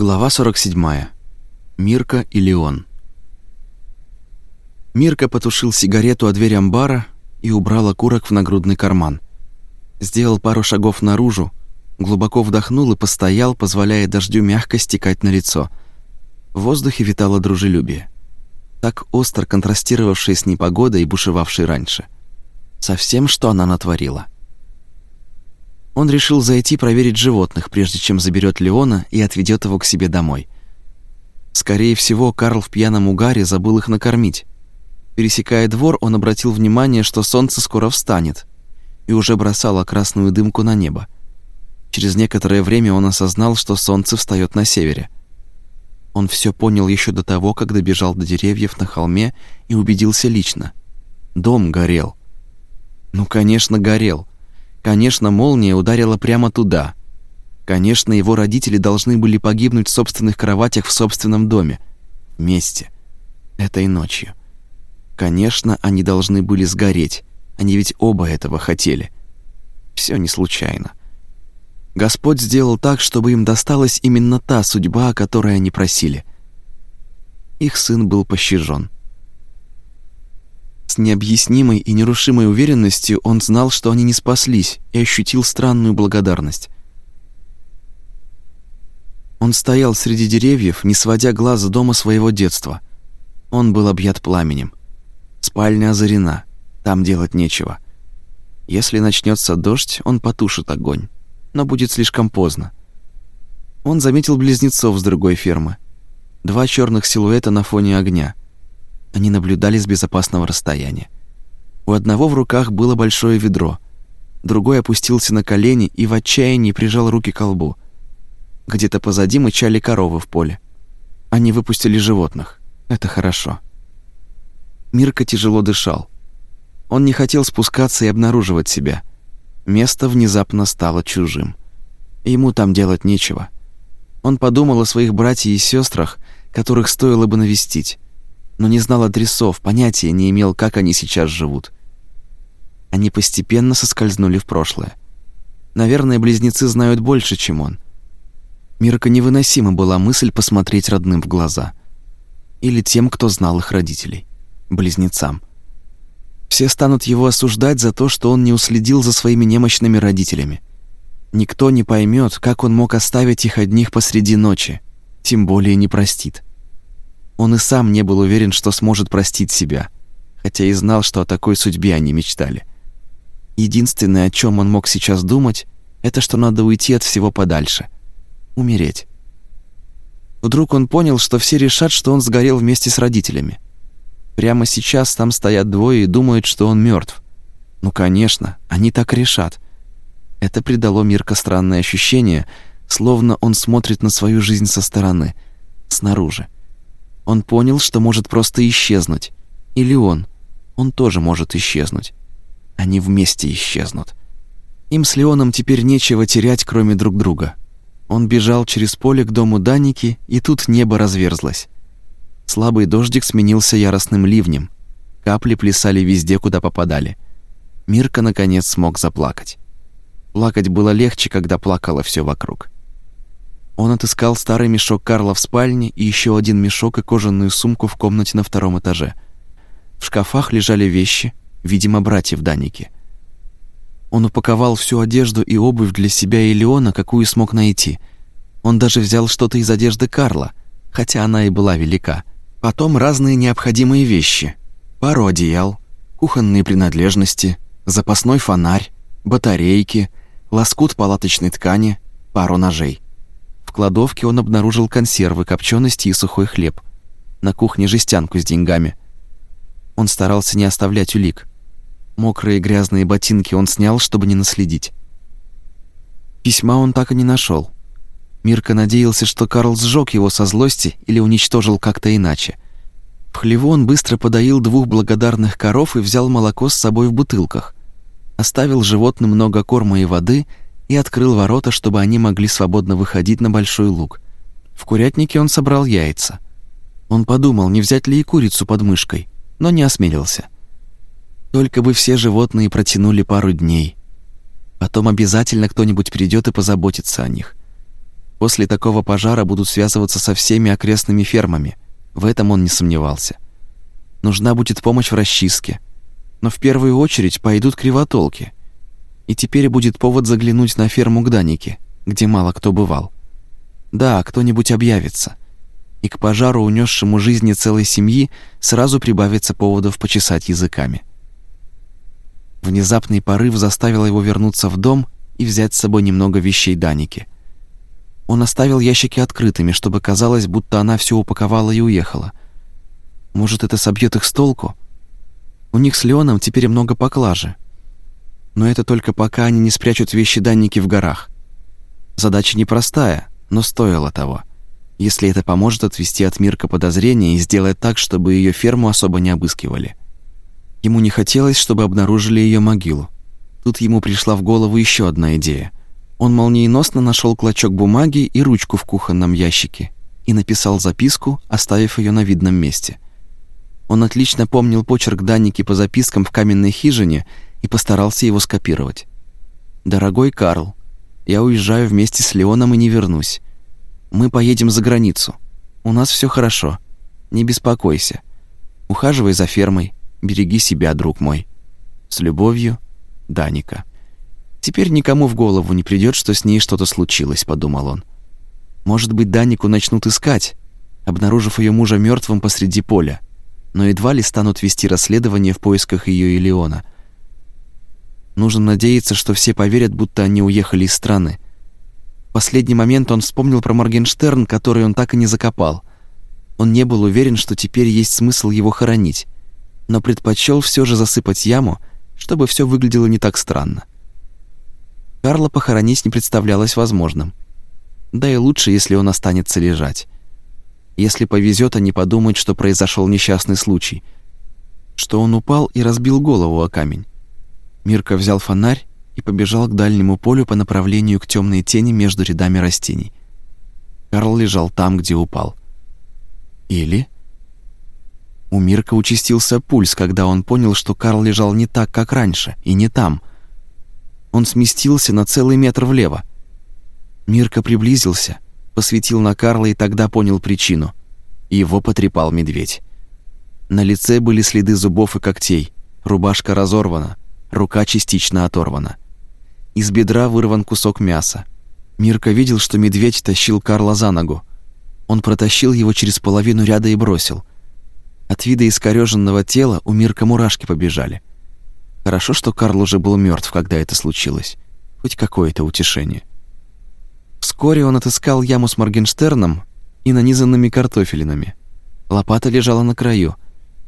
Глава 47. Мирка и Леон. Мирка потушил сигарету о дверь амбара и убрал окурок в нагрудный карман. Сделал пару шагов наружу, глубоко вдохнул и постоял, позволяя дождю мягко стекать на лицо. В воздухе витало дружелюбие, так остро контрастировавшее с непогодой, бушевавшей раньше. Совсем что она натворила — он решил зайти проверить животных, прежде чем заберет Леона и отведет его к себе домой. Скорее всего, Карл в пьяном угаре забыл их накормить. Пересекая двор, он обратил внимание, что солнце скоро встанет, и уже бросало красную дымку на небо. Через некоторое время он осознал, что солнце встает на севере. Он все понял еще до того, как добежал до деревьев на холме и убедился лично. Дом горел. Ну, конечно, горел. Конечно, молния ударила прямо туда. Конечно, его родители должны были погибнуть в собственных кроватях в собственном доме. Вместе. Этой ночью. Конечно, они должны были сгореть. Они ведь оба этого хотели. Все не случайно. Господь сделал так, чтобы им досталась именно та судьба, о которой они просили. Их сын был пощажен. С необъяснимой и нерушимой уверенностью он знал, что они не спаслись, и ощутил странную благодарность. Он стоял среди деревьев, не сводя глаз с дома своего детства. Он был объят пламенем. Спальня озарена, там делать нечего. Если начнется дождь, он потушит огонь, но будет слишком поздно. Он заметил близнецов с другой фермы. Два черных силуэта на фоне огня — они наблюдали с безопасного расстояния. У одного в руках было большое ведро, другой опустился на колени и в отчаянии прижал руки к лбу. Где-то позади мычали коровы в поле. Они выпустили животных. Это хорошо. Мирка тяжело дышал. Он не хотел спускаться и обнаруживать себя. Место внезапно стало чужим. Ему там делать нечего. Он подумал о своих братьях и сестрах, которых стоило бы навестить но не знал адресов, понятия не имел, как они сейчас живут. Они постепенно соскользнули в прошлое. Наверное, близнецы знают больше, чем он. Мирка невыносима была мысль посмотреть родным в глаза. Или тем, кто знал их родителей. Близнецам. Все станут его осуждать за то, что он не уследил за своими немощными родителями. Никто не поймет, как он мог оставить их одних посреди ночи, тем более не простит. Он и сам не был уверен, что сможет простить себя, хотя и знал, что о такой судьбе они мечтали. Единственное, о чем он мог сейчас думать, это что надо уйти от всего подальше. Умереть. Вдруг он понял, что все решат, что он сгорел вместе с родителями. Прямо сейчас там стоят двое и думают, что он мертв. Ну, конечно, они так решат. Это придало Мирка странное ощущение, словно он смотрит на свою жизнь со стороны, снаружи. Он понял, что может просто исчезнуть. Или он. Он тоже может исчезнуть. Они вместе исчезнут. Им с Леоном теперь нечего терять, кроме друг друга. Он бежал через поле к дому Даники, и тут небо разверзлось. Слабый дождик сменился яростным ливнем. Капли плясали везде, куда попадали. Мирка, наконец, смог заплакать. Плакать было легче, когда плакало все вокруг. Он отыскал старый мешок Карла в спальне и еще один мешок и кожаную сумку в комнате на втором этаже. В шкафах лежали вещи, видимо, братьев Даники. Он упаковал всю одежду и обувь для себя и Леона, какую смог найти. Он даже взял что-то из одежды Карла, хотя она и была велика. Потом разные необходимые вещи. Пару одеял, кухонные принадлежности, запасной фонарь, батарейки, лоскут палаточной ткани, пару ножей. Кладовке он обнаружил консервы, копчености и сухой хлеб. На кухне жестянку с деньгами. Он старался не оставлять улик. Мокрые грязные ботинки он снял, чтобы не наследить. Письма он так и не нашел. Мирка надеялся, что Карл сжег его со злости или уничтожил как-то иначе. В хлеву он быстро подоил двух благодарных коров и взял молоко с собой в бутылках. Оставил животным много корма и воды — и открыл ворота, чтобы они могли свободно выходить на большой луг. В курятнике он собрал яйца. Он подумал, не взять ли и курицу под мышкой, но не осмелился. Только бы все животные протянули пару дней. Потом обязательно кто-нибудь придет и позаботится о них. После такого пожара будут связываться со всеми окрестными фермами. В этом он не сомневался. Нужна будет помощь в расчистке. Но в первую очередь пойдут кривотолки. И теперь будет повод заглянуть на ферму Гданики, где мало кто бывал. Да, кто-нибудь объявится. И к пожару, унесшему жизни целой семьи, сразу прибавится поводов почесать языками. Внезапный порыв заставил его вернуться в дом и взять с собой немного вещей Даники. Он оставил ящики открытыми, чтобы казалось, будто она все упаковала и уехала. Может, это собьет их с толку? У них с Леоном теперь много поклажи. Но это только пока они не спрячут вещи Данники в горах. Задача непростая, но стоила того. Если это поможет отвести от Мирка подозрения и сделать так, чтобы ее ферму особо не обыскивали. Ему не хотелось, чтобы обнаружили ее могилу. Тут ему пришла в голову еще одна идея. Он молниеносно нашел клочок бумаги и ручку в кухонном ящике и написал записку, оставив ее на видном месте. Он отлично помнил почерк Даники по запискам в каменной хижине и постарался его скопировать. «Дорогой Карл, я уезжаю вместе с Леоном и не вернусь. Мы поедем за границу. У нас все хорошо. Не беспокойся. Ухаживай за фермой. Береги себя, друг мой. С любовью, Даника. Теперь никому в голову не придет, что с ней что-то случилось, подумал он. Может быть, Данику начнут искать, обнаружив ее мужа мертвым посреди поля, но едва ли станут вести расследование в поисках ее и Леона. Нужно надеяться, что все поверят, будто они уехали из страны. В последний момент он вспомнил про Моргенштерн, который он так и не закопал. Он не был уверен, что теперь есть смысл его хоронить но предпочел все же засыпать яму, чтобы все выглядело не так странно. Карла похоронить не представлялось возможным. Да и лучше, если он останется лежать. Если повезет, они подумают, что произошел несчастный случай, что он упал и разбил голову о камень. Мирка взял фонарь и побежал к дальнему полю по направлению к темной тени между рядами растений. Карл лежал там, где упал. Или у Мирка участился пульс, когда он понял, что Карл лежал не так, как раньше, и не там. Он сместился на целый метр влево. Мирка приблизился, посветил на Карла и тогда понял причину. Его потрепал медведь. На лице были следы зубов и когтей, рубашка разорвана, рука частично оторвана. Из бедра вырван кусок мяса. Мирка видел, что медведь тащил Карла за ногу. Он протащил его через половину ряда и бросил — от вида искорёженного тела у Мирка мурашки побежали. Хорошо, что Карл уже был мертв, когда это случилось. Хоть какое-то утешение. Вскоре он отыскал яму с Моргенштерном и нанизанными картофелинами. Лопата лежала на краю.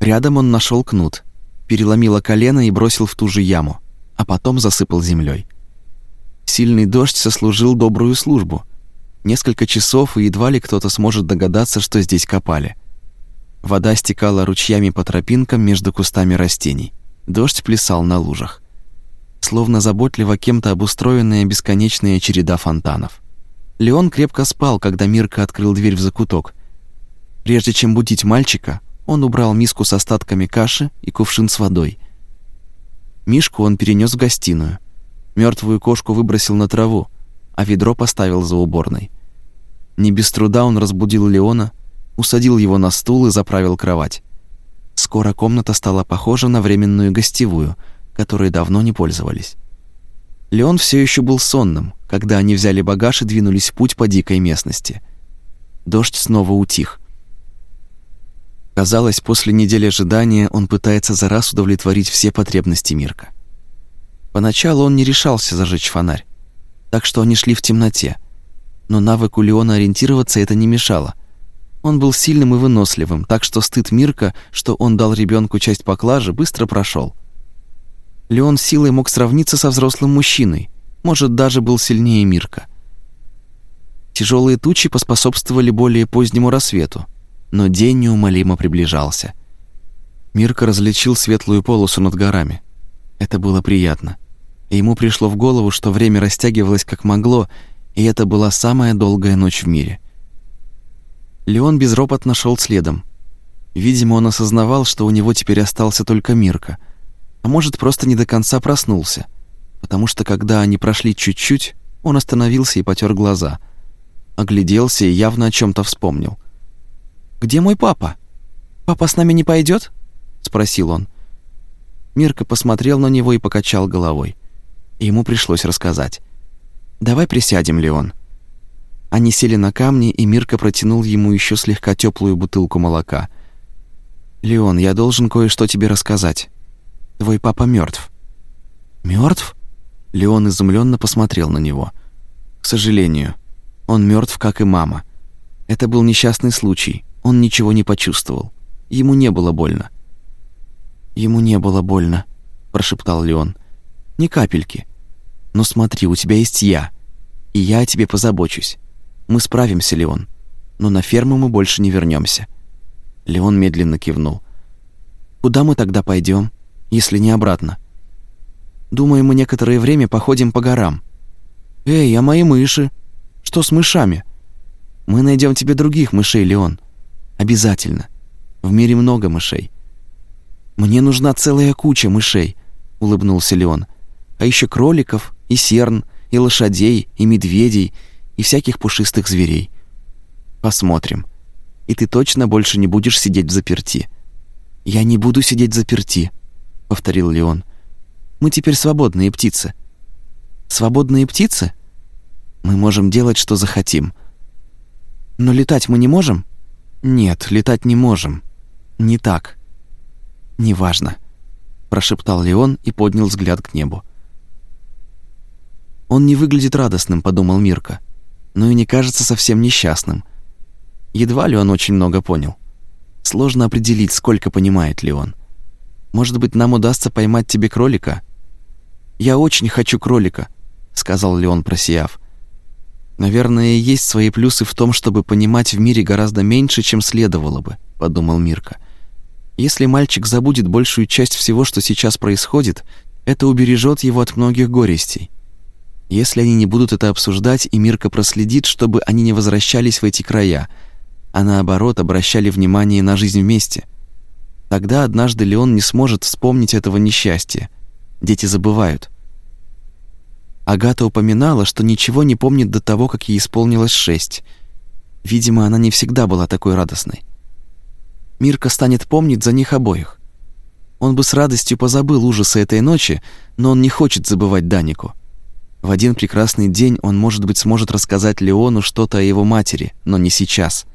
Рядом он нашел кнут, переломил колено и бросил в ту же яму, а потом засыпал землей. Сильный дождь сослужил добрую службу. Несколько часов, и едва ли кто-то сможет догадаться, что здесь копали. Вода стекала ручьями по тропинкам между кустами растений. Дождь плясал на лужах. Словно заботливо кем-то обустроенная бесконечная череда фонтанов. Леон крепко спал, когда Мирка открыл дверь в закуток. Прежде чем будить мальчика, он убрал миску с остатками каши и кувшин с водой. Мишку он перенес в гостиную. Мертвую кошку выбросил на траву, а ведро поставил за уборной. Не без труда он разбудил Леона, усадил его на стул и заправил кровать. Скоро комната стала похожа на временную гостевую, которой давно не пользовались. Леон все еще был сонным, когда они взяли багаж и двинулись в путь по дикой местности. Дождь снова утих. Казалось, после недели ожидания он пытается за раз удовлетворить все потребности Мирка. Поначалу он не решался зажечь фонарь, так что они шли в темноте. Но навыку Леона ориентироваться это не мешало. Он был сильным и выносливым, так что стыд Мирка, что он дал ребенку часть поклажи, быстро прошел. Леон силой мог сравниться со взрослым мужчиной, может, даже был сильнее Мирка. Тяжелые тучи поспособствовали более позднему рассвету, но день неумолимо приближался. Мирка различил светлую полосу над горами. Это было приятно. Ему пришло в голову, что время растягивалось как могло, и это была самая долгая ночь в мире. Леон безропотно шел следом. Видимо, он осознавал, что у него теперь остался только Мирка, а может, просто не до конца проснулся, потому что когда они прошли чуть-чуть, он остановился и потер глаза. огляделся и явно о чем то вспомнил. «Где мой папа? Папа с нами не пойдет? спросил он. Мирка посмотрел на него и покачал головой. Ему пришлось рассказать. «Давай присядем, Леон». Они сели на камни, и Мирка протянул ему еще слегка теплую бутылку молока. «Леон, я должен кое-что тебе рассказать. Твой папа мертв. Мертв? Леон изумленно посмотрел на него. «К сожалению, он мертв, как и мама. Это был несчастный случай. Он ничего не почувствовал. Ему не было больно». «Ему не было больно», — прошептал Леон. «Ни капельки. Но смотри, у тебя есть я, и я о тебе позабочусь. Мы справимся, Леон, но на ферму мы больше не вернемся. Леон медленно кивнул. «Куда мы тогда пойдем, если не обратно?» «Думаю, мы некоторое время походим по горам». «Эй, а мои мыши? Что с мышами?» «Мы найдем тебе других мышей, Леон. Обязательно. В мире много мышей». «Мне нужна целая куча мышей», — улыбнулся Леон. «А еще кроликов, и серн, и лошадей, и медведей, и всяких пушистых зверей. Посмотрим. И ты точно больше не будешь сидеть в заперти». «Я не буду сидеть в заперти», — повторил Леон. «Мы теперь свободные птицы». «Свободные птицы? Мы можем делать, что захотим». «Но летать мы не можем?» «Нет, летать не можем. Не так». «Неважно», — прошептал Леон и поднял взгляд к небу. «Он не выглядит радостным», — подумал Мирка, «но и не кажется совсем несчастным. Едва ли он очень много понял. Сложно определить, сколько понимает ли он. Может быть, нам удастся поймать тебе кролика?» «Я очень хочу кролика», — сказал Леон, просияв. «Наверное, есть свои плюсы в том, чтобы понимать в мире гораздо меньше, чем следовало бы», — подумал Мирка. Если мальчик забудет большую часть всего, что сейчас происходит, это убережет его от многих горестей. Если они не будут это обсуждать, и Мирка проследит, чтобы они не возвращались в эти края, а наоборот обращали внимание на жизнь вместе, тогда однажды Леон не сможет вспомнить этого несчастья. Дети забывают. Агата упоминала, что ничего не помнит до того, как ей исполнилось шесть. Видимо, она не всегда была такой радостной. Мирка станет помнить за них обоих. Он бы с радостью позабыл ужасы этой ночи, но он не хочет забывать Данику. В один прекрасный день он, может быть, сможет рассказать Леону что-то о его матери, но не сейчас.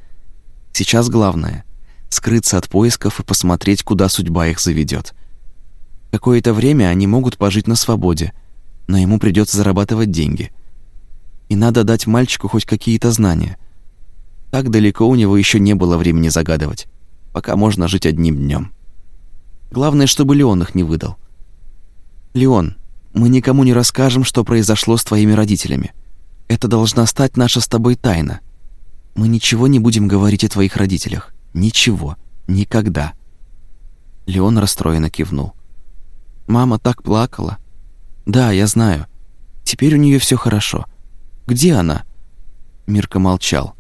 Сейчас главное — скрыться от поисков и посмотреть, куда судьба их заведет. Какое-то время они могут пожить на свободе, но ему придется зарабатывать деньги. И надо дать мальчику хоть какие-то знания. Так далеко у него еще не было времени загадывать пока можно жить одним днем. Главное, чтобы Леон их не выдал. Леон, мы никому не расскажем, что произошло с твоими родителями. Это должна стать наша с тобой тайна. Мы ничего не будем говорить о твоих родителях. Ничего. Никогда. Леон расстроенно кивнул. Мама так плакала. Да, я знаю. Теперь у нее все хорошо. Где она? Мирка молчал.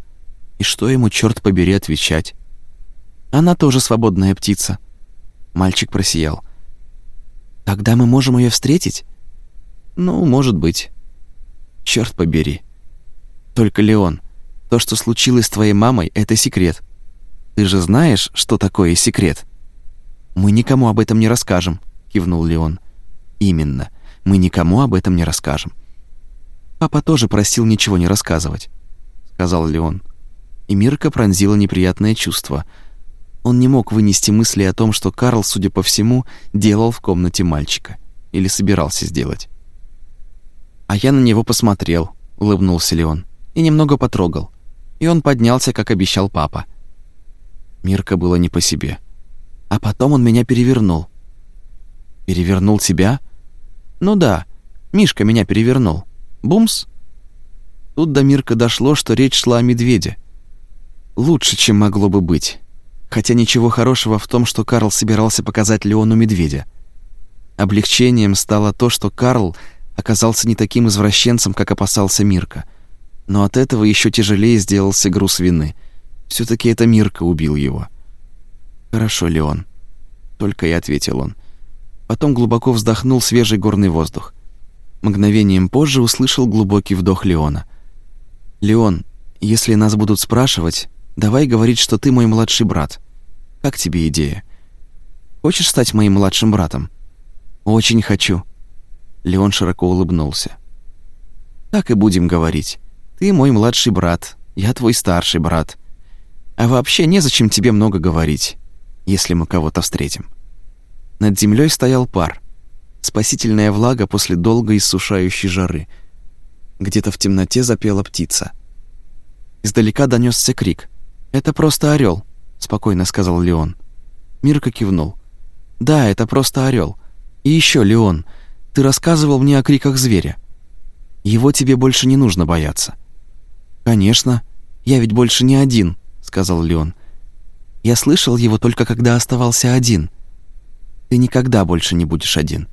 И что ему, черт побери, отвечать? Она тоже свободная птица. Мальчик просиял. Тогда мы можем ее встретить? Ну, может быть. Черт побери. Только, Леон, то, что случилось с твоей мамой, это секрет. Ты же знаешь, что такое секрет? Мы никому об этом не расскажем, кивнул Леон. Именно. Мы никому об этом не расскажем. Папа тоже просил ничего не рассказывать, сказал Леон. И Мирка пронзила неприятное чувство — он не мог вынести мысли о том, что Карл, судя по всему, делал в комнате мальчика. Или собирался сделать. А я на него посмотрел, улыбнулся Леон, и немного потрогал. И он поднялся, как обещал папа. Мирка было не по себе. А потом он меня перевернул. Перевернул тебя? Ну да, Мишка меня перевернул. Бумс. Тут до Мирка дошло, что речь шла о медведе. Лучше, чем могло бы быть хотя ничего хорошего в том, что Карл собирался показать Леону медведя. Облегчением стало то, что Карл оказался не таким извращенцем, как опасался Мирка. Но от этого еще тяжелее сделался груз вины. все таки это Мирка убил его. «Хорошо, Леон», — только и ответил он. Потом глубоко вздохнул свежий горный воздух. Мгновением позже услышал глубокий вдох Леона. «Леон, Если нас будут спрашивать, давай говорить, что ты мой младший брат. Как тебе идея? Хочешь стать моим младшим братом? Очень хочу. Леон широко улыбнулся. Так и будем говорить. Ты мой младший брат, я твой старший брат. А вообще незачем тебе много говорить, если мы кого-то встретим. Над землей стоял пар. Спасительная влага после долгой иссушающей жары. Где-то в темноте запела птица. Издалека донесся крик. «Это просто орел, спокойно сказал Леон. Мирка кивнул. «Да, это просто орел. И еще, Леон, ты рассказывал мне о криках зверя. Его тебе больше не нужно бояться». «Конечно, я ведь больше не один», — сказал Леон. «Я слышал его только когда оставался один. Ты никогда больше не будешь один».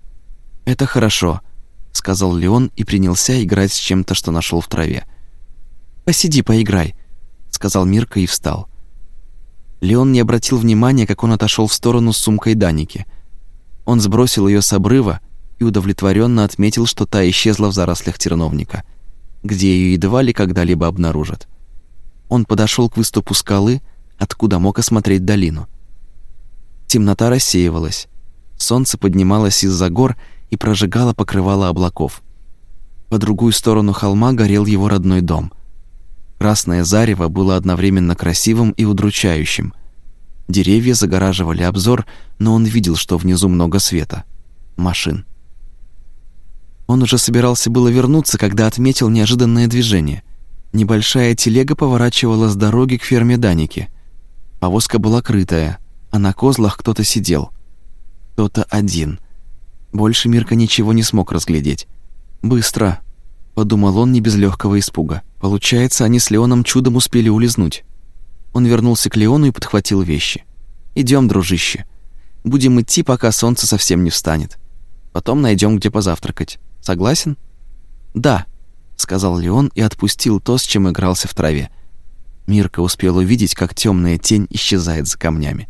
«Это хорошо», — сказал Леон и принялся играть с чем-то, что нашел в траве. «Посиди, поиграй», — сказал Мирка и встал. Леон не обратил внимания, как он отошел в сторону с сумкой Даники. Он сбросил ее с обрыва и удовлетворенно отметил, что та исчезла в зарослях терновника, где ее едва ли когда-либо обнаружат. Он подошел к выступу скалы, откуда мог осмотреть долину. Темнота рассеивалась. Солнце поднималось из-за гор и прожигало покрывало облаков. По другую сторону холма горел его родной дом — Красное зарево было одновременно красивым и удручающим. Деревья загораживали обзор, но он видел, что внизу много света. Машин. Он уже собирался было вернуться, когда отметил неожиданное движение. Небольшая телега поворачивала с дороги к ферме Даники. Повозка была крытая, а на козлах кто-то сидел. Кто-то один. Больше Мирка ничего не смог разглядеть. Быстро, подумал он не без легкого испуга. Получается, они с Леоном чудом успели улизнуть. Он вернулся к Леону и подхватил вещи. Идем, дружище. Будем идти, пока солнце совсем не встанет. Потом найдем, где позавтракать. Согласен? Да, сказал Леон и отпустил то, с чем игрался в траве. Мирка успел увидеть, как темная тень исчезает за камнями.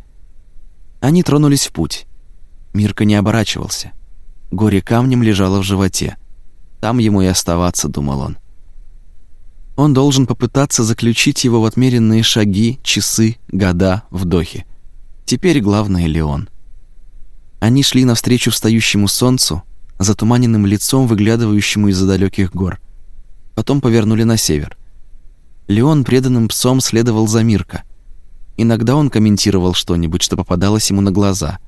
Они тронулись в путь. Мирка не оборачивался. Горе камнем лежало в животе. Там ему и оставаться, думал он. Он должен попытаться заключить его в отмеренные шаги, часы, года, вдохи. Теперь главное Леон. Они шли навстречу встающему солнцу, затуманенным лицом, выглядывающему из-за далеких гор. Потом повернули на север. Леон преданным псом следовал за Мирко. Иногда он комментировал что-нибудь, что попадалось ему на глаза.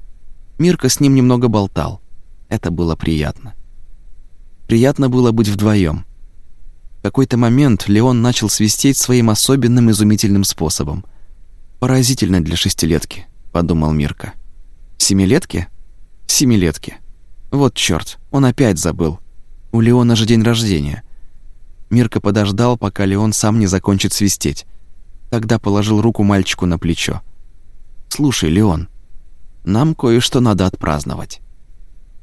Мирка с ним немного болтал. Это было приятно. Приятно было быть вдвоем. В какой-то момент Леон начал свистеть своим особенным изумительным способом. «Поразительно для шестилетки», — подумал Мирка. «Семилетки? Семилетки. Вот чёрт, он опять забыл. У Леона же день рождения». Мирка подождал, пока Леон сам не закончит свистеть. Тогда положил руку мальчику на плечо. «Слушай, Леон, нам кое-что надо отпраздновать».